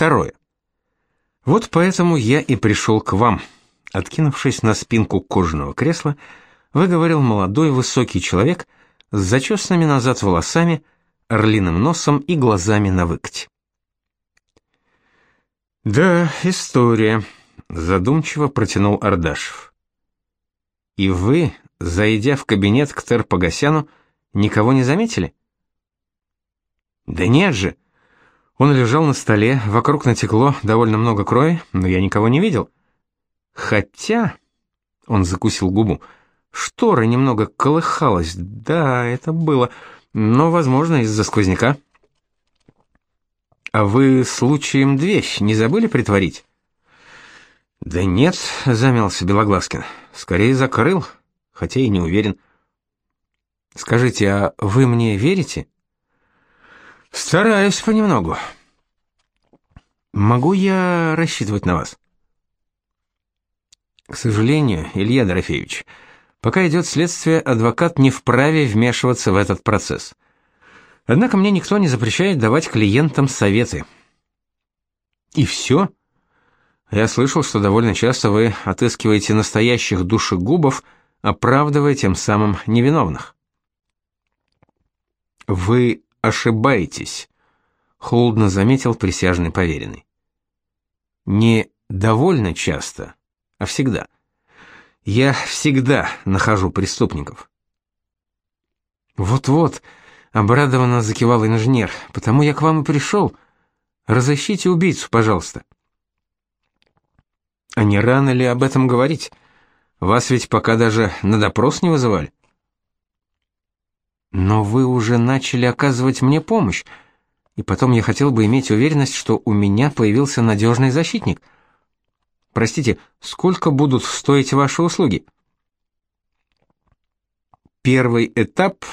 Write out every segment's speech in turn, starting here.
второе. Вот поэтому я и пришел к вам. Откинувшись на спинку кожаного кресла, выговорил молодой высокий человек с зачесанными назад волосами, орлиным носом и глазами на выкате. Да, история, задумчиво протянул Ардашев. И вы, зайдя в кабинет к Терпогасяну, никого не заметили? Да нет же. Он лежал на столе, вокруг натекло довольно много крови, но я никого не видел. Хотя, он закусил губу, штора немного колыхалась. Да, это было, но, возможно, из-за сквозняка. А вы случаем дверь не забыли притворить? Да нет, замялся Белоглазкин. Скорее закрыл, хотя и не уверен. Скажите, а вы мне верите? Стараюсь понемногу. Могу я рассчитывать на вас? К сожалению, Илья Дорофеевич, пока идет следствие, адвокат не вправе вмешиваться в этот процесс. Однако мне никто не запрещает давать клиентам советы. И все? Я слышал, что довольно часто вы отыскиваете настоящих душегубов, оправдывая тем самым невиновных. Вы ошибаетесь, холодно заметил присяжный поверенный. Не довольно часто, а всегда. Я всегда нахожу преступников. Вот-вот, Обрадованно закивал инженер. Потому я к вам и пришел. Разыщите убийцу, пожалуйста. А не рано ли об этом говорить? Вас ведь пока даже на допрос не вызывали. Но вы уже начали оказывать мне помощь, и потом я хотел бы иметь уверенность, что у меня появился надежный защитник. Простите, сколько будут стоить ваши услуги? Первый этап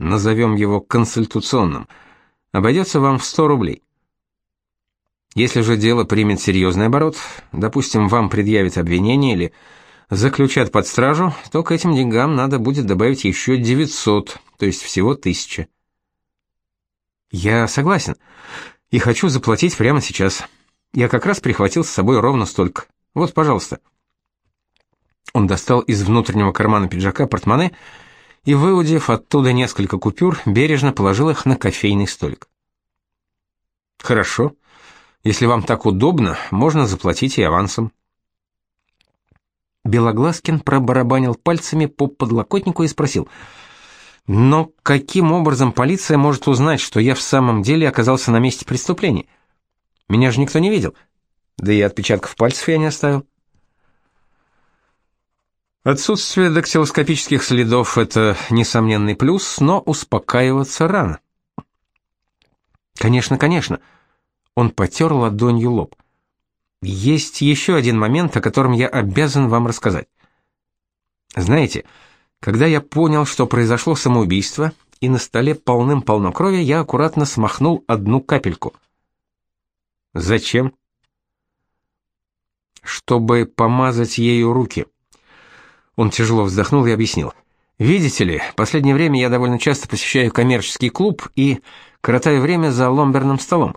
назовем его консультационным, обойдется вам в 100 рублей. Если же дело примет серьезный оборот, допустим, вам предъявят обвинение или заключат под стражу, то к этим деньгам надо будет добавить еще 900, то есть всего 1000. Я согласен. И хочу заплатить прямо сейчас. Я как раз прихватил с собой ровно столько. Вот, пожалуйста. Он достал из внутреннего кармана пиджака портмоне и, выудив оттуда несколько купюр, бережно положил их на кофейный столик. «Хорошо. Если вам так удобно, можно заплатить и авансом». Белоглазкин пробарабанил пальцами по подлокотнику и спросил, «Но каким образом полиция может узнать, что я в самом деле оказался на месте преступления? Меня же никто не видел, да и отпечатков пальцев я не оставил». Отсутствие дактилоскопических следов это несомненный плюс, но успокаиваться рано. Конечно, конечно. Он потер ладонью лоб. Есть еще один момент, о котором я обязан вам рассказать. Знаете, когда я понял, что произошло самоубийство, и на столе полным-полно крови, я аккуратно смахнул одну капельку. Зачем? Чтобы помазать ею руки. Он тяжело вздохнул и объяснил. Видите ли, последнее время я довольно часто посещаю коммерческий клуб и коротаю время за ломберным столом.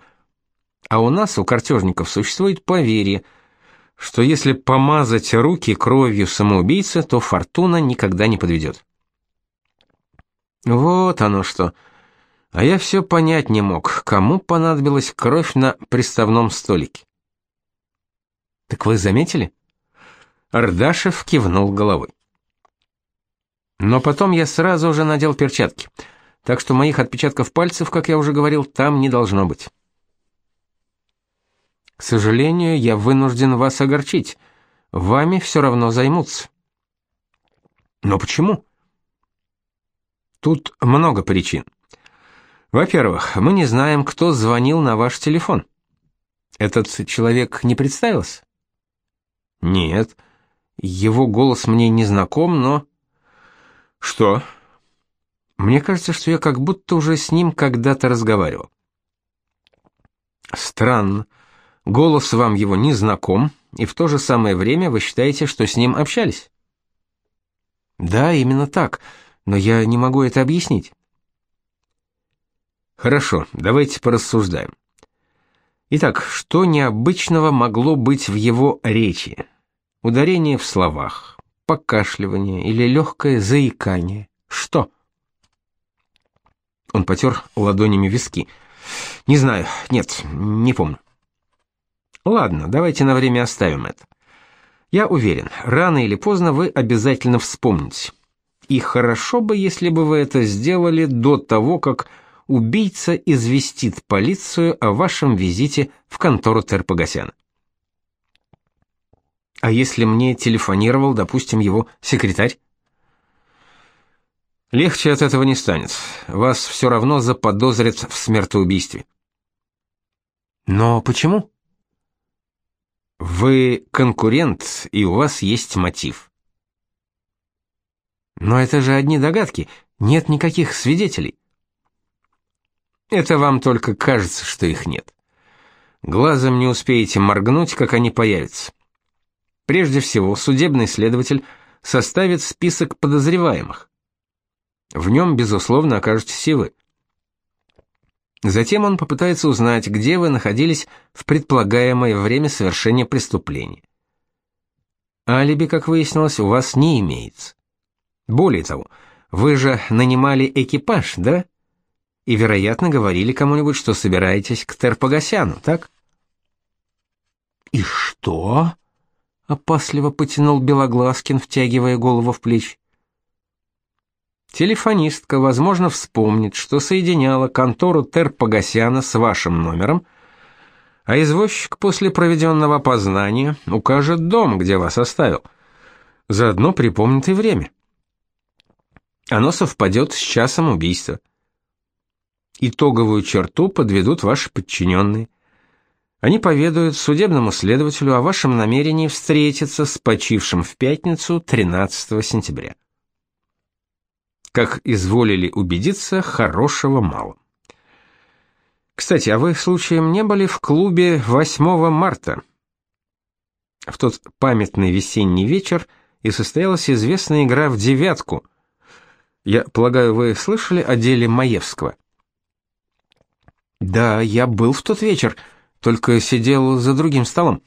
А у нас, у картежников, существует поверье, что если помазать руки кровью самоубийцы, то фортуна никогда не подведет. Вот оно что. А я все понять не мог, кому понадобилась кровь на приставном столике. Так вы заметили? Ардашев кивнул головой. Но потом я сразу же надел перчатки, так что моих отпечатков пальцев, как я уже говорил, там не должно быть. К сожалению, я вынужден вас огорчить. Вами все равно займутся. Но почему? Тут много причин. Во-первых, мы не знаем, кто звонил на ваш телефон. Этот человек не представился? Нет. Его голос мне не знаком, но Что? Мне кажется, что я как будто уже с ним когда-то разговаривал. Странно. Голос вам его не знаком, и в то же самое время вы считаете, что с ним общались? Да, именно так, но я не могу это объяснить. Хорошо, давайте порассуждаем. Итак, что необычного могло быть в его речи? Ударение в словах, покашливание или легкое заикание? Что? Он потер ладонями виски. Не знаю, нет, не помню. Ладно, давайте на время оставим это. Я уверен, рано или поздно вы обязательно вспомните. И хорошо бы, если бы вы это сделали до того, как убийца известит полицию о вашем визите в контору Терпогасяна. А если мне телефонировал, допустим, его секретарь? Легче от этого не станет. Вас все равно заподозрят в смертоубийстве. Но почему? Вы конкурент, и у вас есть мотив. Но это же одни догадки, нет никаких свидетелей. Это вам только кажется, что их нет. Глазом не успеете моргнуть, как они появятся. Прежде всего, судебный следователь составит список подозреваемых. В нем, безусловно, окажетесь и вы. Затем он попытается узнать, где вы находились в предполагаемое время совершения преступления. Алиби, как выяснилось, у вас не имеется. Более того, вы же нанимали экипаж, да? и, вероятно, говорили кому-нибудь, что собираетесь к Терпогасяну, так? И что? опасливо потянул Белоглазкин, втягивая голову в плечи. Телефонистка, возможно, вспомнит, что соединяла контору Терпогасяна с вашим номером, а извозчик после проведенного опознания укажет дом, где вас оставил. Заодно припомнит и время. Оно совпадет с часом убийства. Итоговую черту подведут ваши подчиненные. Они поведают судебному следователю о вашем намерении встретиться с почившим в пятницу 13 сентября. Как изволили убедиться, хорошего мало. Кстати, а вы случаем не были в клубе 8 марта? В тот памятный весенний вечер и состоялась известная игра в девятку. Я полагаю, вы слышали о деле Маевского? Да, я был в тот вечер, только сидел за другим столом.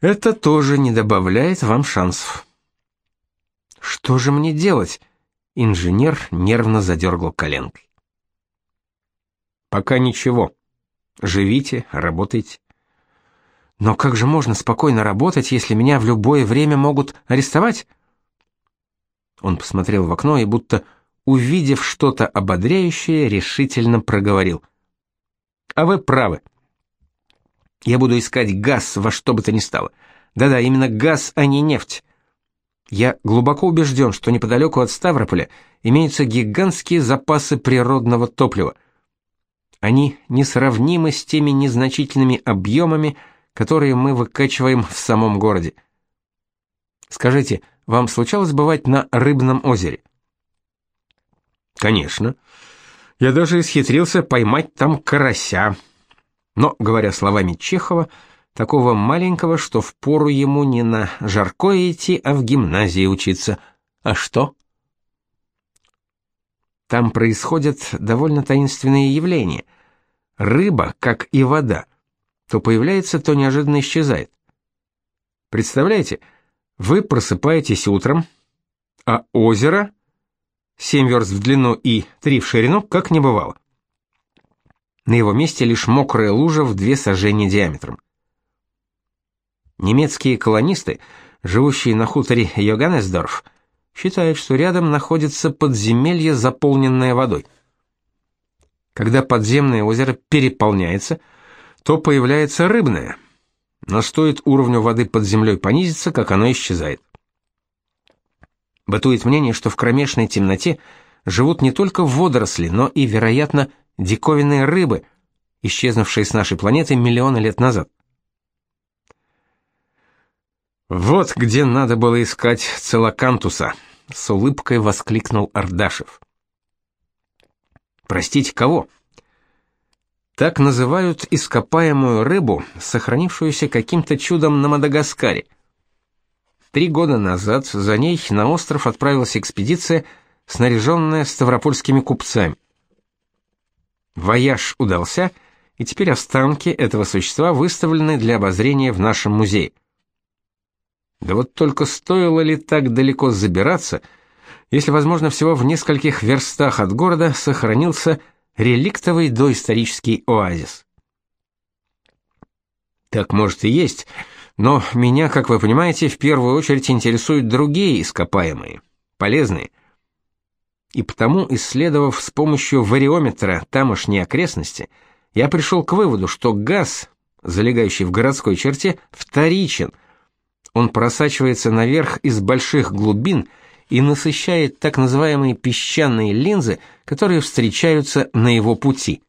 Это тоже не добавляет вам шансов. Что же мне делать? Инженер нервно задергал коленкой. Пока ничего. Живите, работайте. Но как же можно спокойно работать, если меня в любое время могут арестовать? Он посмотрел в окно и будто увидев что-то ободряющее, решительно проговорил: "А вы правы. Я буду искать газ во что бы то ни стало. Да-да, именно газ, а не нефть. Я глубоко убежден, что неподалеку от Ставрополя имеются гигантские запасы природного топлива. Они несравнимы с теми незначительными объемами, которые мы выкачиваем в самом городе. Скажите, вам случалось бывать на Рыбном озере? Конечно. Я даже исхитрился поймать там карася. Но, говоря словами Чехова, такого маленького, что впору ему не на жаркое идти, а в гимназии учиться. А что? Там происходят довольно таинственные явления. Рыба, как и вода, то появляется, то неожиданно исчезает. Представляете, вы просыпаетесь утром, а озеро семь верст в длину и три в ширину, как не бывало. На его месте лишь мокрая лужа в две сажения диаметром. Немецкие колонисты, живущие на хуторе Йоганнесдорф, считают, что рядом находится подземелье, заполненное водой. Когда подземное озеро переполняется, то появляется рыбное, но стоит уровню воды под землей понизиться, как оно исчезает. Бытует мнение, что в кромешной темноте живут не только водоросли, но и, вероятно, диковинные рыбы, исчезнувшие с нашей планеты миллионы лет назад. Вот где надо было искать целокантуса, с улыбкой воскликнул Ардашев. Простите, кого? Так называют ископаемую рыбу, сохранившуюся каким-то чудом на Мадагаскаре. Три года назад за ней на остров отправилась экспедиция, снаряженная ставропольскими купцами. Вояж удался, и теперь останки этого существа выставлены для обозрения в нашем музее. Да вот только стоило ли так далеко забираться, если, возможно, всего в нескольких верстах от города сохранился реликтовый доисторический оазис. Так может и есть, но меня, как вы понимаете, в первую очередь интересуют другие ископаемые, полезные. И потому, исследовав с помощью вариометра тамошние окрестности, я пришел к выводу, что газ, залегающий в городской черте, вторичен – он просачивается наверх из больших глубин и насыщает так называемые песчаные линзы, которые встречаются на его пути.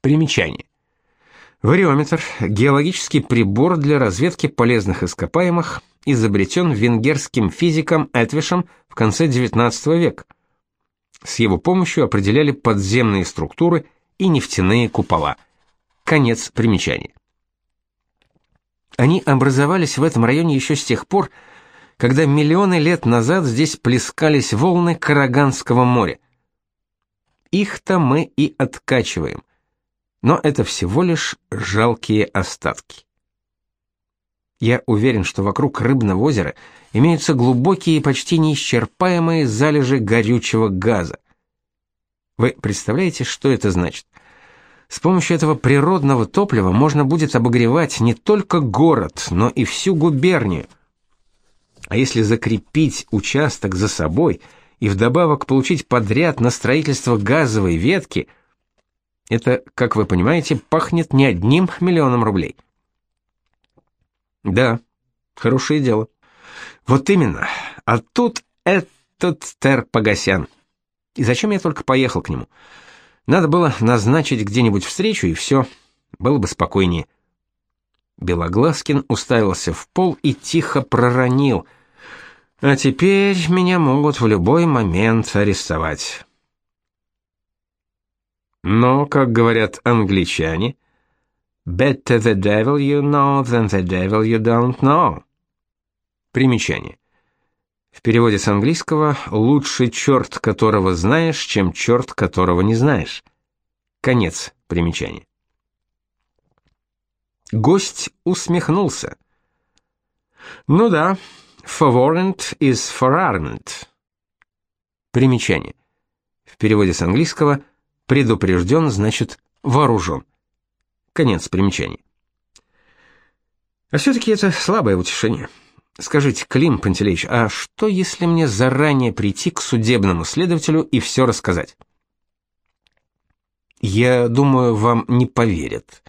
Примечание. Вариометр – геологический прибор для разведки полезных ископаемых, изобретен венгерским физиком Этвишем в конце XIX века. С его помощью определяли подземные структуры и нефтяные купола. Конец примечания. Они образовались в этом районе еще с тех пор, когда миллионы лет назад здесь плескались волны Караганского моря. Их-то мы и откачиваем. Но это всего лишь жалкие остатки. Я уверен, что вокруг рыбного озера имеются глубокие и почти неисчерпаемые залежи горючего газа. Вы представляете, что это значит? С помощью этого природного топлива можно будет обогревать не только город, но и всю губернию. А если закрепить участок за собой и вдобавок получить подряд на строительство газовой ветки, это, как вы понимаете, пахнет не одним миллионом рублей. Да, хорошее дело. Вот именно. А тут этот Тер Погосян. И зачем я только поехал к нему? Надо было назначить где-нибудь встречу и все, было бы спокойнее. Белоглазкин уставился в пол и тихо проронил: "А теперь меня могут в любой момент арестовать". Но, как говорят англичане, better the devil you know than the devil you don't know. Примечание. В переводе с английского «лучше черт, которого знаешь, чем черт, которого не знаешь». Конец примечания. Гость усмехнулся. Ну да, forewarned is forearmed. Примечание. В переводе с английского предупрежден значит вооружен. Конец примечания. А все-таки это слабое утешение. Скажите, Клим Пантелеич, а что если мне заранее прийти к судебному следователю и все рассказать? Я думаю, вам не поверят.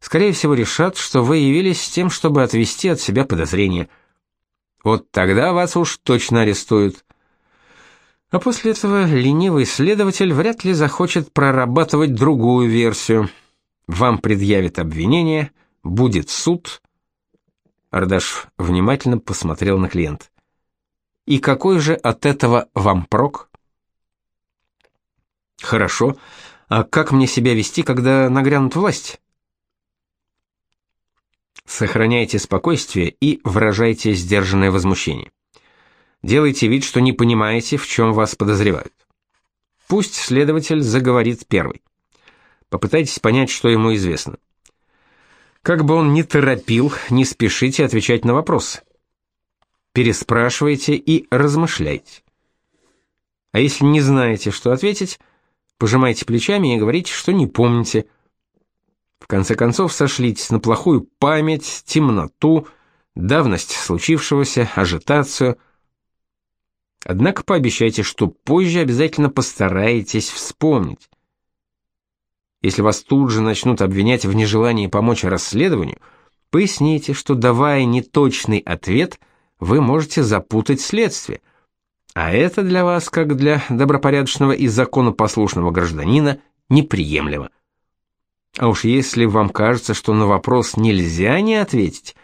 Скорее всего, решат, что вы явились с тем, чтобы отвести от себя подозрения. Вот тогда вас уж точно арестуют. А после этого ленивый следователь вряд ли захочет прорабатывать другую версию. Вам предъявят обвинение, будет суд, Ардаш внимательно посмотрел на клиент. И какой же от этого вам прок? Хорошо. А как мне себя вести, когда нагрянут власть? Сохраняйте спокойствие и выражайте сдержанное возмущение. Делайте вид, что не понимаете, в чем вас подозревают. Пусть следователь заговорит первый. Попытайтесь понять, что ему известно. Как бы он ни торопил, не спешите отвечать на вопросы. Переспрашивайте и размышляйте. А если не знаете, что ответить, пожимайте плечами и говорите, что не помните. В конце концов, сошлитесь на плохую память, темноту, давность случившегося, ажитацию. Однако пообещайте, что позже обязательно постараетесь вспомнить. Если вас тут же начнут обвинять в нежелании помочь расследованию, поясните, что давая неточный ответ, вы можете запутать следствие. А это для вас, как для добропорядочного и законопослушного гражданина, неприемлемо. А уж если вам кажется, что на вопрос нельзя не ответить,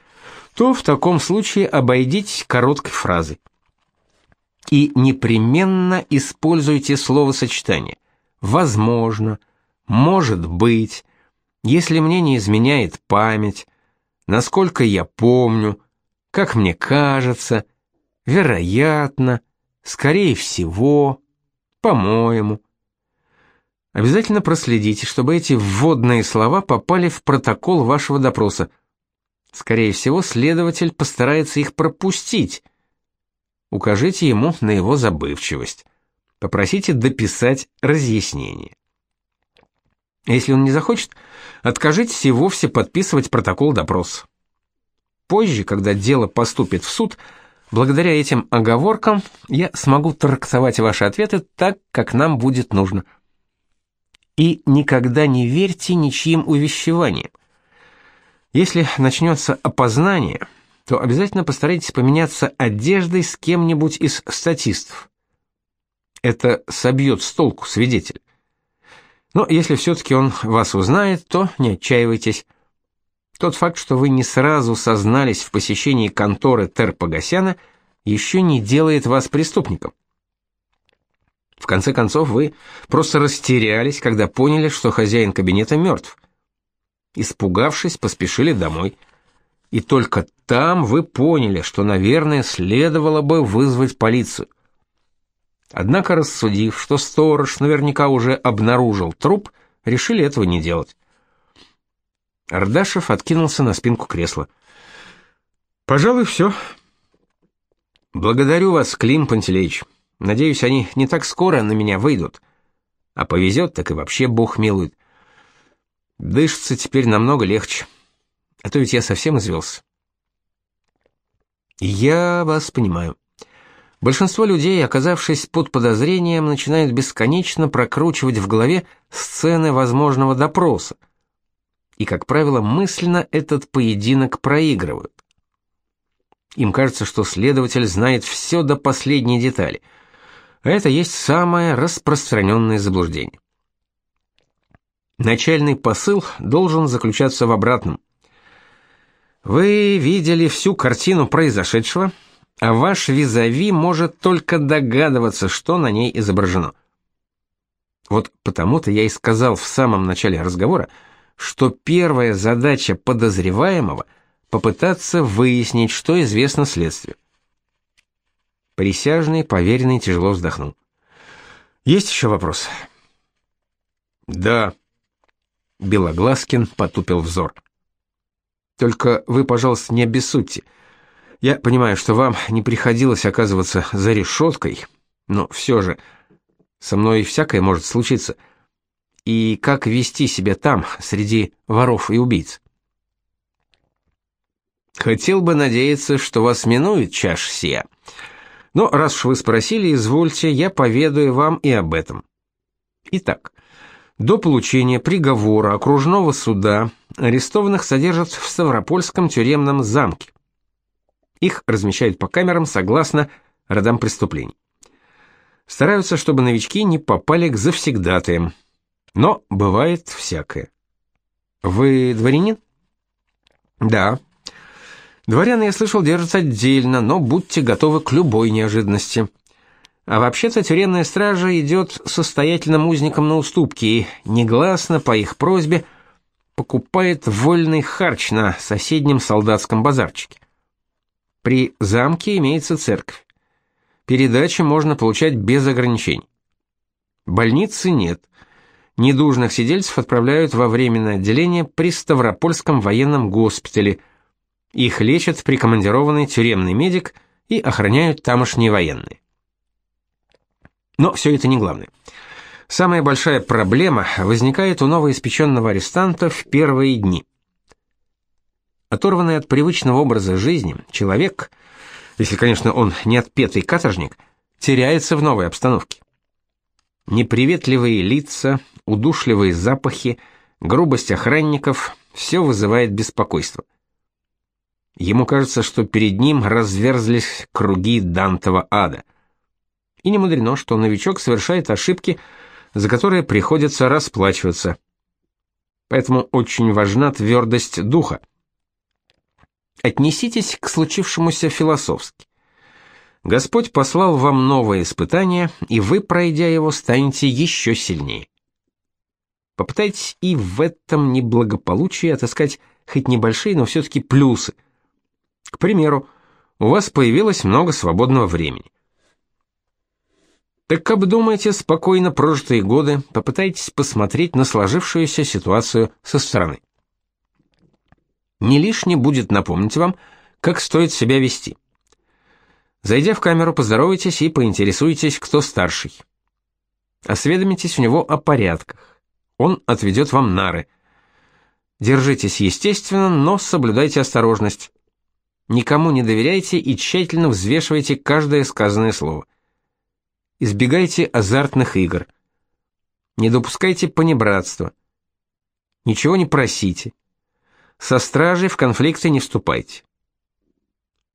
то в таком случае обойдитесь короткой фразой. И непременно используйте словосочетание «возможно», может быть, если мне не изменяет память, насколько я помню, как мне кажется, вероятно, скорее всего, по-моему. Обязательно проследите, чтобы эти вводные слова попали в протокол вашего допроса. Скорее всего, следователь постарается их пропустить. Укажите ему на его забывчивость. Попросите дописать разъяснение. Если он не захочет, откажитесь и вовсе подписывать протокол допроса. Позже, когда дело поступит в суд, благодаря этим оговоркам я смогу трактовать ваши ответы так, как нам будет нужно. И никогда не верьте ничьим увещеваниям. Если начнется опознание, то обязательно постарайтесь поменяться одеждой с кем-нибудь из статистов. Это собьет с толку свидетель. Но если все-таки он вас узнает, то не отчаивайтесь. Тот факт, что вы не сразу сознались в посещении конторы Терпогасяна, еще не делает вас преступником. В конце концов, вы просто растерялись, когда поняли, что хозяин кабинета мертв. Испугавшись, поспешили домой. И только там вы поняли, что, наверное, следовало бы вызвать полицию. Однако, рассудив, что сторож наверняка уже обнаружил труп, решили этого не делать. Ардашев откинулся на спинку кресла. «Пожалуй, все. Благодарю вас, Клим Пантелеич. Надеюсь, они не так скоро на меня выйдут. А повезет, так и вообще Бог милует. Дышится теперь намного легче. А то ведь я совсем извелся». «Я вас понимаю. Большинство людей, оказавшись под подозрением, начинают бесконечно прокручивать в голове сцены возможного допроса. И, как правило, мысленно этот поединок проигрывают. Им кажется, что следователь знает все до последней детали. А это есть самое распространенное заблуждение. Начальный посыл должен заключаться в обратном. Вы видели всю картину произошедшего, а ваш визави может только догадываться, что на ней изображено. Вот потому-то я и сказал в самом начале разговора, что первая задача подозреваемого попытаться выяснить, что известно следствию. Присяжный поверенный тяжело вздохнул. Есть еще вопрос? Да. Белоглазкин потупил взор. Только вы, пожалуйста, не обессудьте. Я понимаю, что вам не приходилось оказываться за решеткой, но все же со мной всякое может случиться. И как вести себя там, среди воров и убийц? Хотел бы надеяться, что вас минует чаш сия. Но раз уж вы спросили, извольте, я поведаю вам и об этом. Итак, до получения приговора окружного суда арестованных содержат в Ставропольском тюремном замке. Их размещают по камерам согласно родам преступлений. Стараются, чтобы новички не попали к завсегдатаям. Но бывает всякое. Вы дворянин? Да. Дворян, я слышал, держатся отдельно, но будьте готовы к любой неожиданности. А вообще-то тюремная стража идет состоятельным узникам на уступки и негласно по их просьбе покупает вольный харч на соседнем солдатском базарчике. При замке имеется церковь. Передачи можно получать без ограничений. Больницы нет. Недужных сидельцев отправляют во временное отделение при Ставропольском военном госпитале. Их лечат прикомандированный тюремный медик и охраняют тамошние военные. Но все это не главное. Самая большая проблема возникает у новоиспеченного арестанта в первые дни. Оторванный от привычного образа жизни, человек, если, конечно, он не отпетый каторжник, теряется в новой обстановке. Неприветливые лица, удушливые запахи, грубость охранников – все вызывает беспокойство. Ему кажется, что перед ним разверзлись круги Дантова ада. И не мудрено, что новичок совершает ошибки, за которые приходится расплачиваться. Поэтому очень важна твердость духа. Отнеситесь к случившемуся философски. Господь послал вам новое испытание, и вы, пройдя его, станете еще сильнее. Попытайтесь и в этом неблагополучии отыскать хоть небольшие, но все-таки плюсы. К примеру, у вас появилось много свободного времени. Так обдумайте спокойно прожитые годы, попытайтесь посмотреть на сложившуюся ситуацию со стороны. Не лишне будет напомнить вам, как стоит себя вести. Зайдя в камеру, поздоровайтесь и поинтересуйтесь, кто старший. Осведомитесь у него о порядках. Он отведет вам нары. Держитесь естественно, но соблюдайте осторожность. Никому не доверяйте и тщательно взвешивайте каждое сказанное слово. Избегайте азартных игр. Не допускайте понебратства. Ничего не просите. Со стражей в конфликты не вступайте.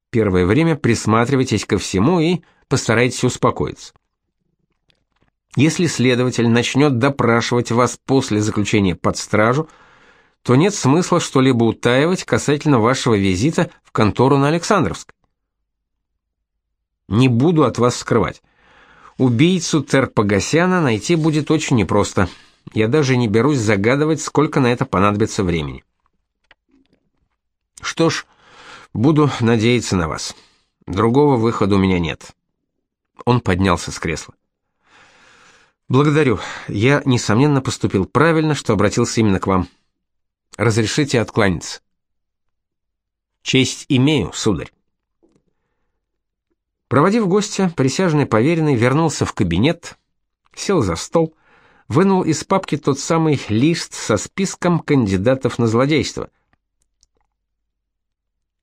Первое время присматривайтесь ко всему и постарайтесь успокоиться. Если следователь начнет допрашивать вас после заключения под стражу, то нет смысла что-либо утаивать касательно вашего визита в контору на Александровск. Не буду от вас скрывать. Убийцу Терпогасяна найти будет очень непросто. Я даже не берусь загадывать, сколько на это понадобится времени. Что ж, буду надеяться на вас. Другого выхода у меня нет. Он поднялся с кресла. Благодарю. Я несомненно поступил правильно, что обратился именно к вам. Разрешите откланяться. Честь имею, сударь. Проводив гостя, присяжный поверенный вернулся в кабинет, сел за стол, вынул из папки тот самый лист со списком кандидатов на злодейство.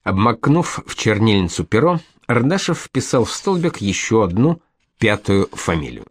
Обмакнув в чернильницу перо, Ардашев вписал в столбик еще одну, пятую фамилию.